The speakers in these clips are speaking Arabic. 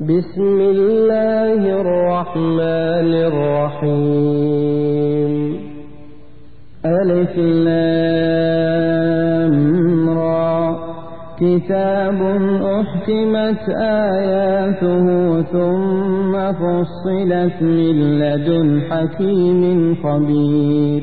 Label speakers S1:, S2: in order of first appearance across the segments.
S1: بسم الله الرحمن الرحيم. ألف لامرى كتاب أحكمت آياته ثم فصلت من لدن حكيم خبير.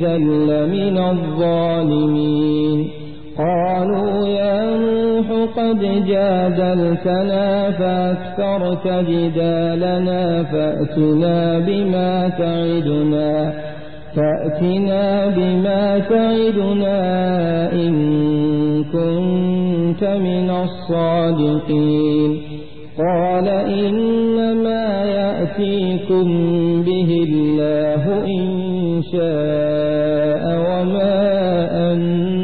S1: إذا لمن الظالمين. قالوا يا نوح قد جادلتنا فأكثرت جدالنا فأتنا بما تعدنا فأتنا بما تعدنا إن كنت من الصادقين. قال إنما يأتيكم به الله إن شاء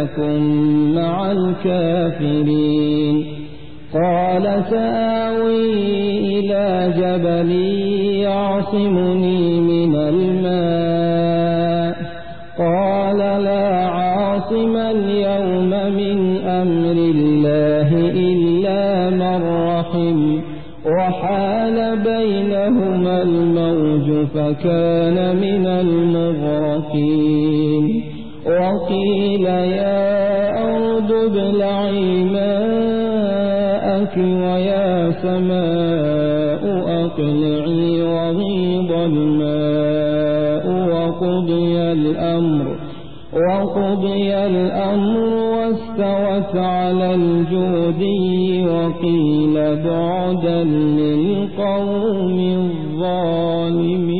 S1: ولا تكن مع الكافرين. قال سآوي إلى جبل يعصمني من الماء. قال لا عاصم اليوم من أمر الله إلا من رحم. وحال بينهما الموج فكان من المغرقين. وقيل يا أرض ابلعي ماءك ويا سماء أقلعي وغيض الماء وقضي الأمر وقضي الأمر واستوت على الجودي وقيل بعدا للقوم الظالمين.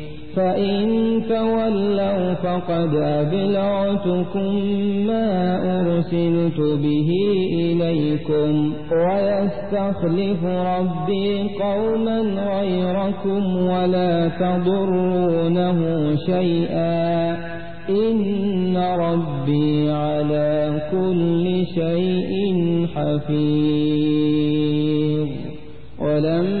S1: فإن تولوا فقد أبلغتكم ما أرسلت به إليكم ويستخلف ربي قوما غيركم ولا تضرونه شيئا إن ربي على كل شيء حفيظ ولما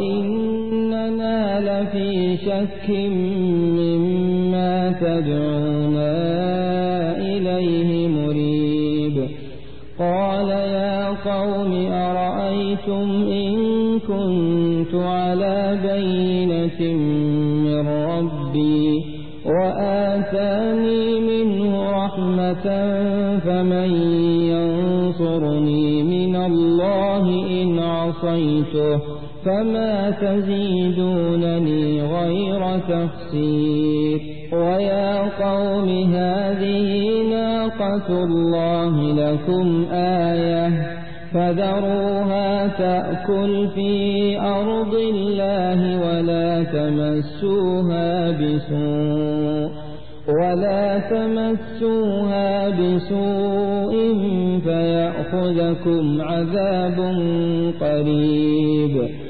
S1: وإننا لفي شك مما تدعونا إليه مريب. قال يا قوم أرأيتم إن كنت على بينة من ربي وآتاني منه رحمة فمن ينصرني من الله إن عصيته فما تزيدونني غير تفسير ويا قوم هذه ناقة الله لكم آية. فذروها تأكل في أرض الله ولا تمسوها بسوء. ولا تمسوها بسوء فيأخذكم عذاب قريب.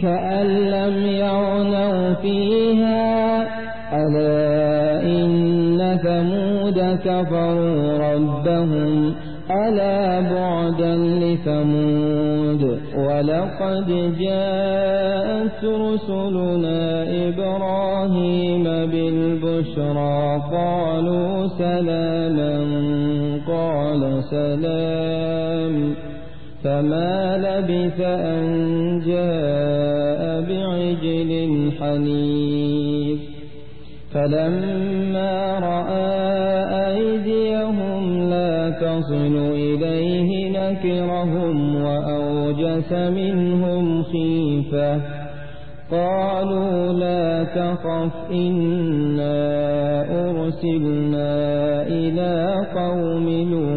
S1: كأن لم يغنوا فيها ألا إن ثمود كفروا ربهم ألا بعدا لثمود. ولقد جاءت رسلنا إبراهيم بالبشرى قالوا سلاما قال سلام. فما لبث أن جاء بعجل حنيف فلما رأى أيديهم لا تصل إليه نكرهم وأوجس منهم خيفة قالوا لا تخف إنا أرسلنا إلى قوم لوط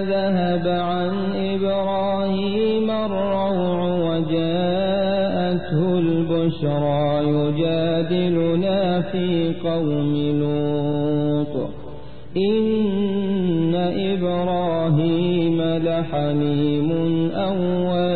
S1: ذهب عن إبراهيم الروع وجاءته البشرى يجادلنا في قوم لوط. إن إبراهيم لحليم أواه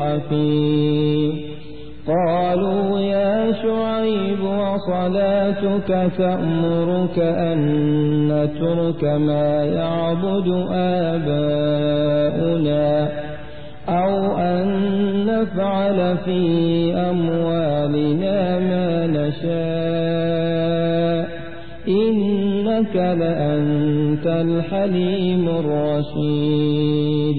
S1: بحفيظ قالوا يا شعيب وصلاتك تأمرك أن نترك ما يعبد آباؤنا أو أن نفعل في أموالنا ما نشاء. إنك لأنت الحليم الرشيد.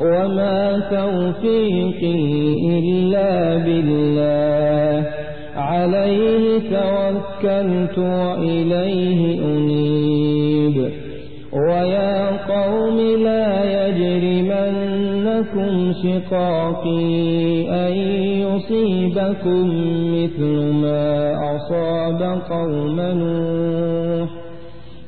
S1: وما توفيقي إلا بالله. عليه توكلت وإليه أنيب. ويا قوم لا يجرمنكم شقاقي أن يصيبكم مثل ما أصاب قوم نوح.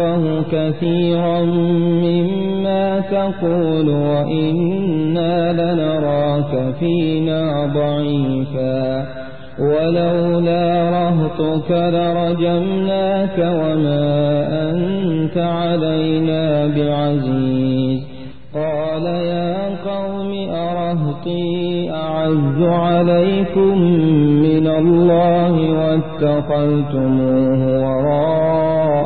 S1: نفقه كثيرا مما تقول وإنا لنراك فينا ضعيفا ولولا رهطك لرجمناك وما أنت علينا بعزيز قال يا قوم أرهطي أعز عليكم من الله واتخذتموه وراءكم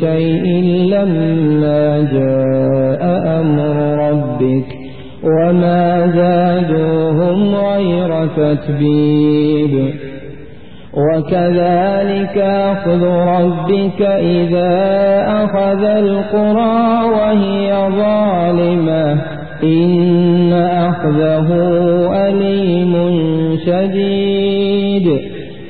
S1: شيء لما جاء أمر ربك وما زادوهم غير تتبيب. وكذلك أخذ ربك إذا أخذ القرى وهي ظالمة. إن أخذه أليم شديد.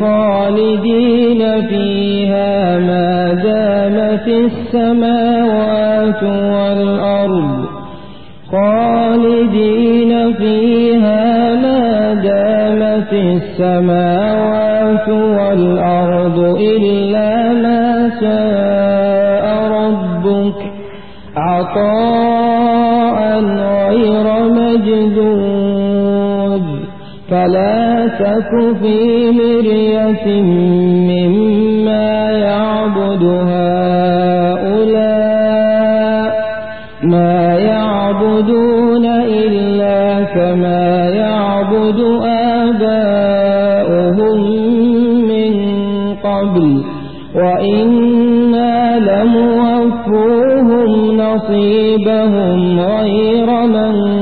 S1: خالدين فيها ما دامت السماوات والأرض. خالدين فيها ما دامت السماوات والأرض إلا ما شاء ربك. عطاء فلا تك في مرية مما يعبد هؤلاء ما يعبدون إلا كما يعبد آباؤهم من قبل وإنا لموفوهم نصيبهم غير منقوص.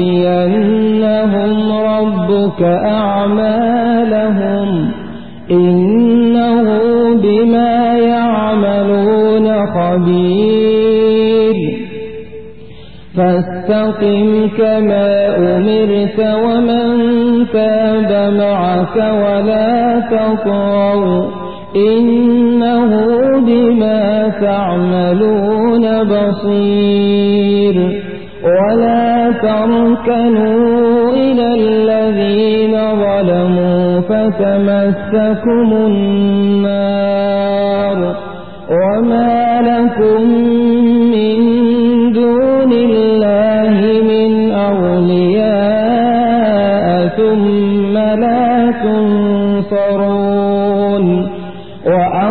S1: ليوفينهم ربك أعمالهم إنه بما يعملون خبير. فاستقم كما أمرت ومن تاب معك ولا تطغوا إنه بما تعملون بصير. تركنوا إلى الذين ظلموا فتمسكم النار وما لكم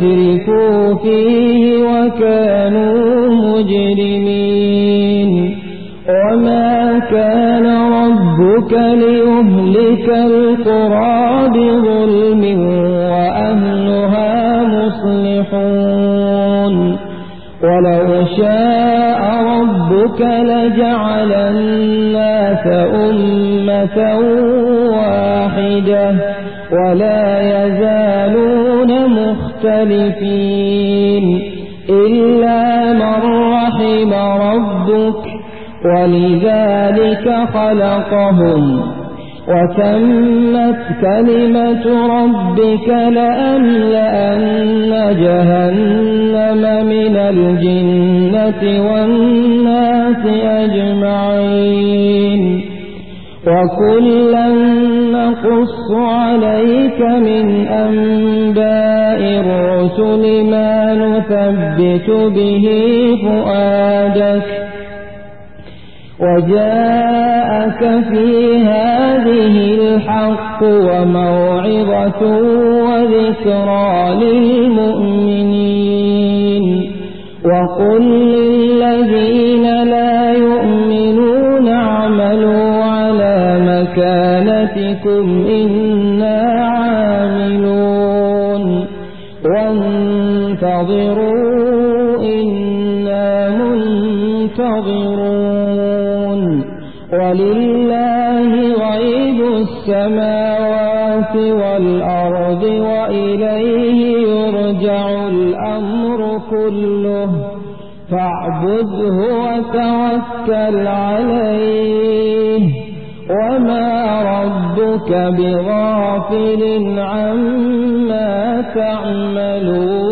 S1: ما أتركوا فيه وكانوا مجرمين وما كان ربك ليهلك القرى بظلم وأهلها مصلحون ولو شاء ربك لجعل الناس أمة واحدة ولا يزالون مختلفين إلا من رحم ربك ولذلك خلقهم وتمت كلمة ربك لأملأن جهنم من الجنة والناس أجمعين وكلا نقص عليك من أنباء الرسل ما نثبت به فؤادك وجاءك في هذه الحق وموعظة وذكرى للمؤمنين وقل للذين لا يؤمنون اعملوا مكانتكم إنا عاملون. وانتظروا إنا منتظرون. ولله غيب السماوات والأرض وإليه يرجع الأمر كله. فاعبده وتوكل عليه. وما ربك بغافل عما تعملون.